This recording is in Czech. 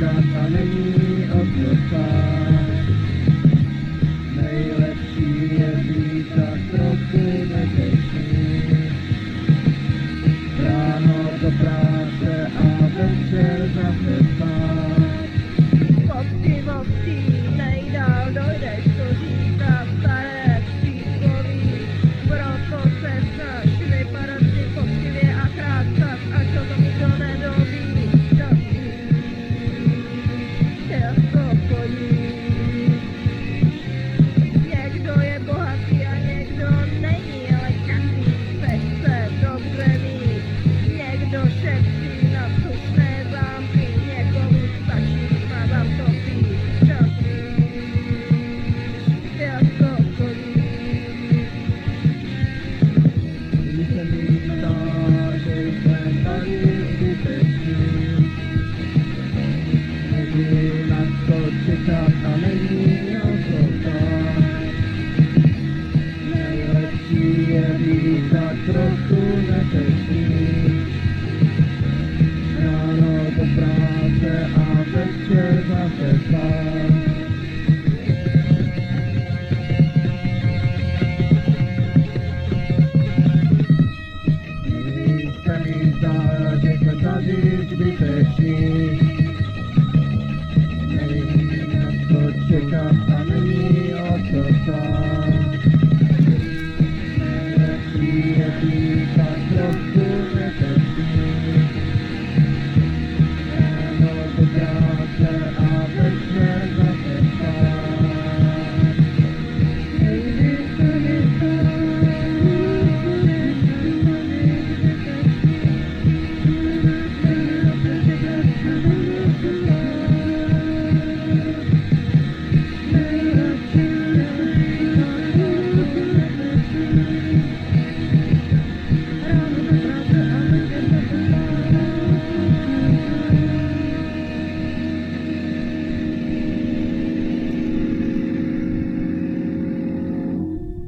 zakalení od nosa. Nejlepší je být tak trochu bezpečný. Ráno do práce a večer zase spát. Fotky. Muffin Pie.